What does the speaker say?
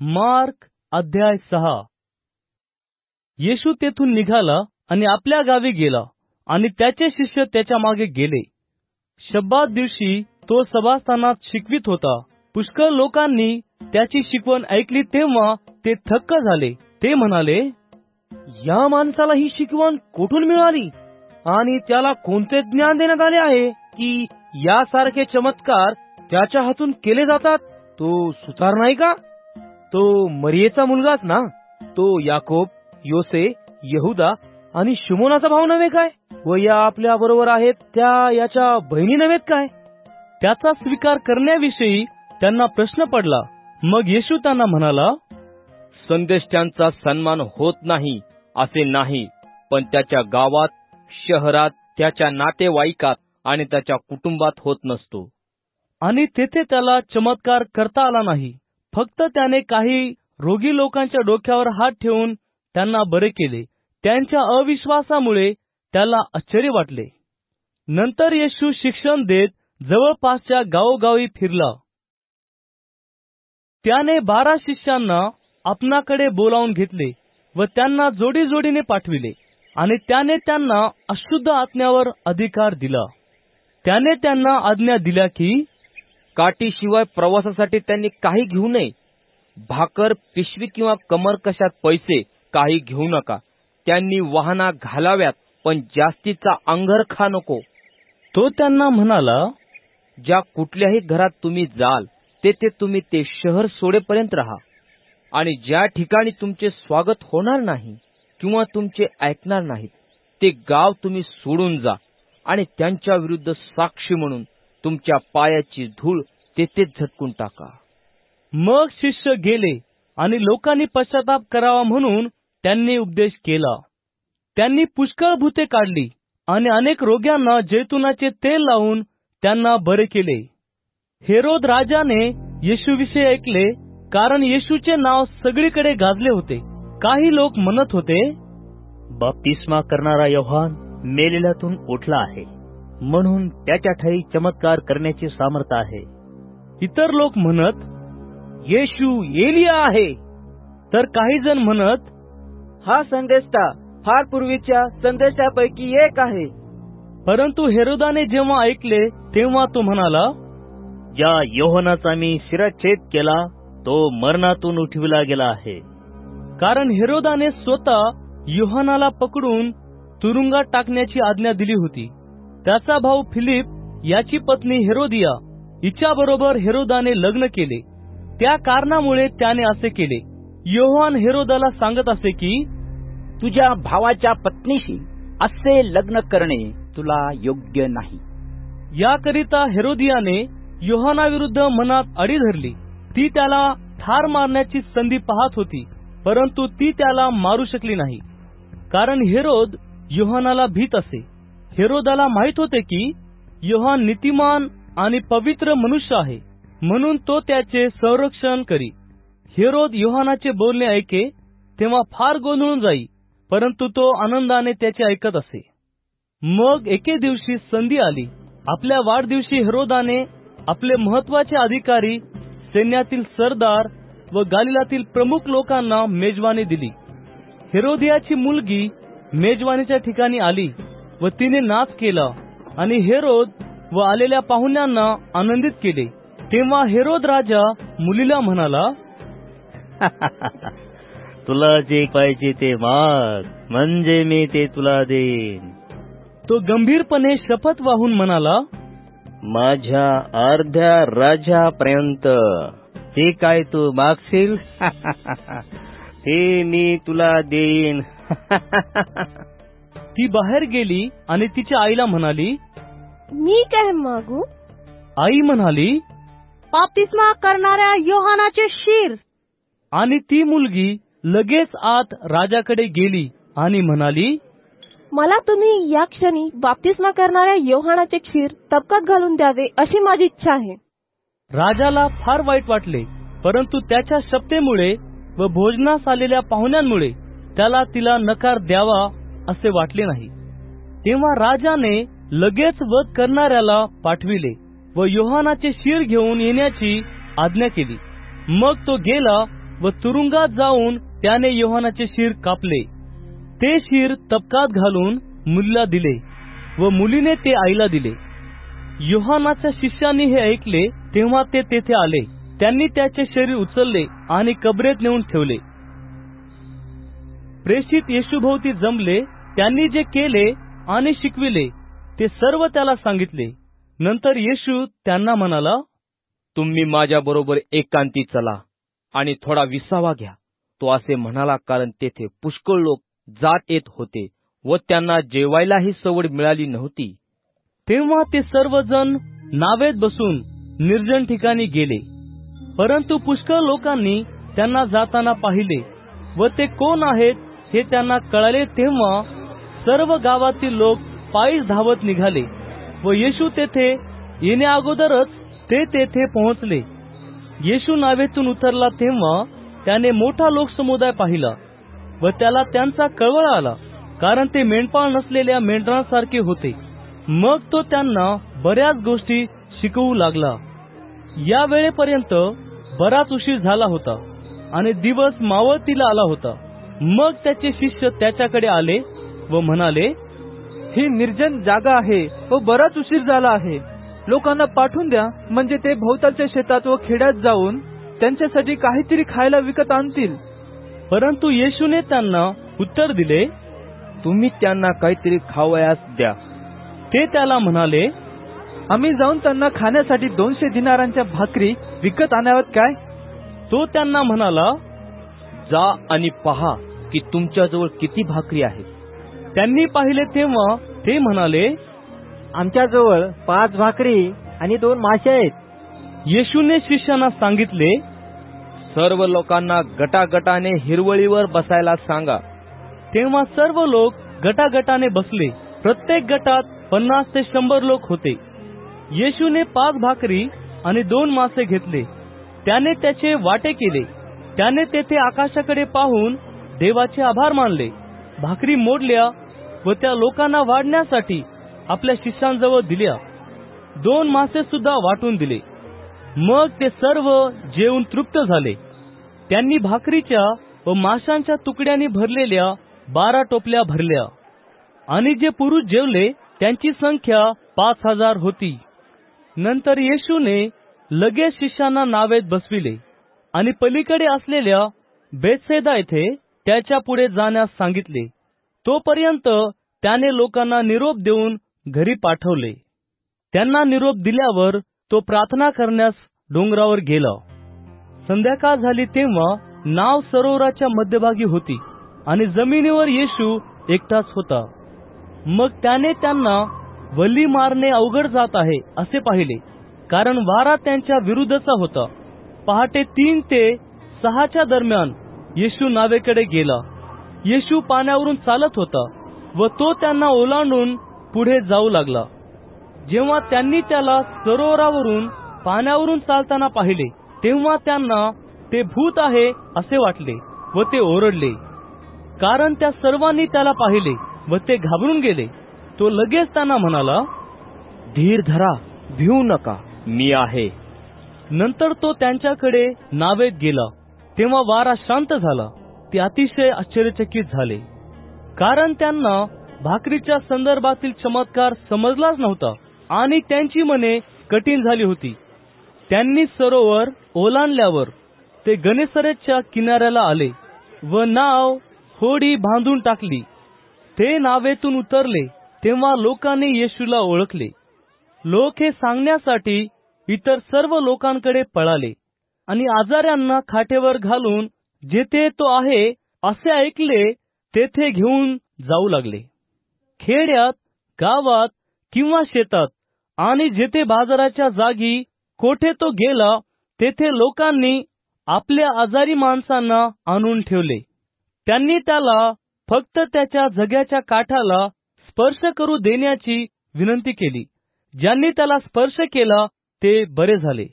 Mark अध्याय सहा. येशू तेथून निघाला आणि आपल्या गावी गेला आणि त्याचे शिष्य त्याच्यामागे गेले. शब्दात दिवशी तो सभास्थानात शिकवित होता. पुष्कळ लोकांनी त्याची शिकवण ऐकली तेव्हा ते थक्क झाले. ते म्हणाले या माणसाला ही शिकवण कुठून मिळाली? आणि त्याला कोणते ज्ञान देण्यात आले आहे की यासारखे चमत्कार त्याच्या हातून केले जातात? तो सुतार नाही का? तो मरियेचा मुलगाच ना? तो याकोब योसे यहुदा आणि शिमोनाचा भाव नव्हे काय? व या आपल्या बरोबर आहेत त्या याच्या बहिणी नव्हेत काय? त्याचा स्वीकार करण्याविषयी त्यांना प्रश्न पडला. मग येशू त्यांना म्हणाला संदेष्ट्यांचा सन्मान होत नाही असे नाही. पण त्याच्या गावात शहरात त्याच्या नातेवाईकात आणि त्याच्या कुटुंबात होत नसतो. आणि तेथे त्याला चमत्कार करता आला नाही. फक्त त्याने काही रोगी लोकांच्या डोक्यावर हात ठेवून त्यांना बरे केले. त्यांच्या अविश्वासामुळे त्याला आश्चर्य वाटले. नंतर येशू शिक्षण देत जवळपासच्या गावोगावी फिरला. त्याने बारा शिष्यांना आपणाकडे बोलावून घेतले व त्यांना जोडी जोडीने पाठविले आणि त्याने त्यांना अशुद्ध आत्म्यावर अधिकार दिला. त्याने त्यांना आज्ञा दिल्या की काठीशिवाय प्रवासासाठी त्यांनी काही घेऊ नये. भाकर पिशवी किंवा कमर कशात पैसे काही घेऊ नका. त्यांनी वाहना घालाव्यात पण जास्तीचा अंगरखा नको. तो त्यांना म्हणाला ज्या कुठल्याही घरात तुम्ही जाल तेथे तुम्ही ते शहर सोडेपर्यंत राहा. आणि ज्या ठिकाणी तुमचे स्वागत होणार नाही किंवा तुमचे ऐकणार नाहीत ते गाव तुम्ही सोडून जा आणि त्यांच्या विरुद्ध साक्षी म्हणून तुमच्या पायाची धूळ तेथेच झटकून टाका. मग शिष्य गेले आणि लोकांनी पश्चाताप करावा म्हणून त्यांनी उपदेश केला. त्यांनी पुष्कळ भूते काढली आणि अनेक रोग्यांना जैतुनाचे तेल लावून त्यांना बरे केले. हेरोद राजाने येशूविषयी ऐकले कारण येशूचे नाव सगळीकडे गाजले होते. काही लोक म्हणत होते बाप्तिस्मा करणारा योहान मेलेल्यातून उठला आहे. म्हणून त्याच्या ठाई चमत्कार करण्याची सामर्थ्य आहे. इतर लोक म्हणत येशू एलिया आहे. तर काही जण म्हणत हा संदेष्टा फार पूर्वीच्या संदेशापैकी एक आहे. परंतु हेरोदाने जेव्हा ऐकले तेव्हा तो म्हणाला ज्या योहनाचा मी शिरच्छेद केला तो मरणातून उठविला गेला आहे. कारण हेरोदाने स्वतः योहानाला पकडून तुरुंगात टाकण्याची आज्ञा दिली होती. त्याचा भाऊ फिलिप याची पत्नी हेरोदिया हिच्याबरोबर हेरोदाने लग्न केले. त्या कारणामुळे त्याने असे केले. योहान हेरोदाला सांगत असे की तुझ्या भावाच्या पत्नीशी असे लग्न करणे तुला योग्य नाही. याकरिता हेरोदियाने योहानाविरुद्ध मनात अडी धरली. ती त्याला ठार मारण्याची संधी पाहत होती परंतु ती त्याला मारू शकली नाही. कारण हेरोद योहानाला भीत असे. हेरोदाला माहीत होते की योहान नीतिमान आणि पवित्र मनुष्य आहे. म्हणून तो त्याचे संरक्षण करी. हेरोद योहानाचे बोलणे ऐके तेव्हा फार गोंधळून जाई परंतु तो आनंदाने त्याचे ऐकत असे. मग एके दिवशी संधी आली. आपल्या वाढदिवशी हेरोदाने आपले महत्त्वाचे अधिकारी सैन्यातील सरदार व गालिलातील प्रमुख लोकांना मेजवानी दिली. हेरोदियाची मुलगी मेजवानीच्या ठिकाणी आली. व तिने नाच केला. आणि हेरोद व आलेल्या पाहुण्यांना आनंदित केले. तेव्हा हेरोद राजा मुलीला म्हणाला तुला जे पाहिजे ते माग म्हणजे मी ते तुला देईन. तो गंभीरपणे शपथ वाहून म्हणाला माझ्या अर्ध्या राजापर्यंत हे काय तू मागशील हे मी तुला देईन. ती बाहेर गेली आणि तिच्या आईला म्हणाली मी काय मागू? आई म्हणाली बाप्तिस्मा करणाऱ्या योहानाचे शिर. आणि ती मुलगी लगेच आत राजाकडे गेली आणि म्हणाली मला तुम्ही या क्षणी बाप्तिस्मा करणाऱ्या योहानाचे क्षीर तबकात घालून द्यावे अशी माझी इच्छा आहे. राजाला फार वाईट वाटले परंतु त्याच्या शब्देमुळे व भोजनास आलेल्या पाहुण्यांमुळे त्याला तिला नकार द्यावा असे वाटले नाही. तेव्हा राजाने लगेच वध करणाऱ्याला पाठविले व योहानाचे शिर घेऊन येण्याची आज्ञा केली. मग तो गेला व तुरुंगात जाऊन त्याने योहानाचे शिर कापले. ते शिर तपकात घालून मुलीला दिले व मुलीने ते आईला दिले. योहानाच्या शिष्यांनी हे ऐकले तेव्हा ते तेथे आले. त्यांनी त्याचे शरीर उचलले आणि कबरेत नेऊन ठेवले. प्रेषित येशूभोवती जमले त्यांनी जे केले आणि शिकविले ते सर्व त्याला सांगितले. नंतर येशू त्यांना म्हणाला तुम्ही माझ्या बरोबर एकांती चला आणि थोडा विसावा घ्या. तो असे म्हणाला कारण तेथे पुष्कळ लोक जात येत होते व त्यांना जेवायलाही सवड मिळाली नव्हती. तेव्हा ते सर्वजण नावेत बसून निर्जन ठिकाणी गेले. परंतु पुष्कळ लोकांनी त्यांना जाताना पाहिले व ते कोण आहेत हे त्यांना कळले तेव्हा सर्व गावातील लोक पायीच धावत निघाले व येशू तेथे येण्या अगोदरच ते तेथे पोहोचले. येशू नावेतून उतरला तेव्हा त्याने मोठा लोकसमुदाय पाहिला व त्याला त्यांचा कळवळ आला कारण ते मेंढपाळ नसलेल्या मेंढरांसारखे होते. मग तो त्यांना बऱ्याच गोष्टी शिकवू लागला. या वेळेपर्यंत बराच उशीर झाला होता आणि दिवस मावळतीला आला होता. मग त्याचे शिष्य त्याच्याकडे आले व म्हणाले ही निर्जन जागा आहे व बराच उशीर झाला आहे. लोकांना पाठवून द्या म्हणजे ते भोवतालच्या शेतात व खेड्यात जाऊन त्यांच्यासाठी काहीतरी खायला विकत आणतील. परंतु येशूने त्यांना उत्तर दिले तुम्ही त्यांना काहीतरी खावयास द्या. ते त्याला म्हणाले आम्ही जाऊन त्यांना खाण्यासाठी दोनशे दिनारांच्या भाकरी विकत आणाव्यात काय? तो त्यांना म्हणाला जा आणि पहा की तुमच्याजवळ किती भाकरी आहेत. त्यांनी पाहिले तेव्हा ते म्हणाले आमच्याजवळ पाच भाकरी आणि दोन मासे आहेत. येशूने शिष्यांना सांगितले सर्व लोकांना गटागटाने हिरवळीवर बसायला सांगा. तेव्हा सर्व लोक गटागटाने बसले. प्रत्येक गटात पन्नास ते शंभर लोक होते. येशूने पाच भाकरी आणि दोन मासे घेतले. त्याने त्याचे वाटे केले. त्याने तेथे आकाशाकडे पाहून देवाचे आभार मानले. भाकरी मोडल्या व त्या लोकांना वाढण्यासाठी आपल्या शिष्यांजवळ दिल्या. दोन मासे सुद्धा वाटून दिले. मग ते सर्व जेवून तृप्त झाले. त्यांनी भाकरीच्या व माशांच्या तुकड्यांनी भरलेल्या बारा टोपल्या भरल्या. आणि जे पुरुष जेवले त्यांची संख्या पाच हजार होती. नंतर येशूने लगेच शिष्यांना नावेत बसविले. आणि पलीकडे असलेल्या बेतसेदा येथे त्याच्या पुढे जाण्यास सांगितले. तोपर्यंत त्याने लोकांना निरोप देऊन घरी पाठवले. त्यांना निरोप दिल्यावर तो प्रार्थना करण्यास डोंगरावर गेला. संध्याकाळ झाली तेव्हा नाव सरोवराच्या मध्यभागी होती आणि जमिनीवर येशू एकटाच होता. मग त्याने त्यांना वल्ली मारणे अवघड जात आहे असे पाहिले कारण वारा त्यांच्या विरुद्धचा होता. पहाटे तीन ते सहाच्या दरम्यान येशू नावेकडे गेला. येशू पाण्यावरून चालत होता व तो त्यांना ओलांडून पुढे जाऊ लागला. जेव्हा त्यांनी त्याला सरोवरावरून पाण्यावरून चालताना पाहिले तेव्हा त्यांना ते भूत आहे असे वाटले व ते ओरडले. कारण त्या सर्वांनी त्याला पाहिले व ते घाबरून गेले. तो लगेच त्यांना म्हणाला धीर धरा भिवू नका. मी आहे. नंतर तो त्यांच्याकडे नावेत गेला. तेव्हा वारा शांत झाला. ते अतिशय आश्चर्यचकित झाले. कारण त्यांना भाकरीच्या संदर्भातील चमत्कार समजलाच नव्हता आणि त्यांची मने कठीण झाली होती. त्यांनी सरोवर ओलांडल्यावर ते गणेसरेच्या किनाऱ्याला आले व नाव होडी बांधून टाकली. ते नावेतून उतरले तेव्हा लोकांनी येशूला ओळखले. लोक हे सांगण्यासाठी इतर सर्व लोकांकडे पळाले आणि आजाऱ्यांना खाटेवर घालून जेथे तो आहे असे ऐकले तेथे घेऊन जाऊ लागले. खेड्यात गावात किंवा शेतात आणि जेथे बाजाराच्या जागी कोठे तो गेला तेथे लोकांनी आपल्या आजारी माणसांना आणून ठेवले. त्यांनी त्याला फक्त त्याच्या जग्याच्या काठाला स्पर्श करू देण्याची विनंती केली. ज्यांनी त्याला स्पर्श केला ते बरे झाले.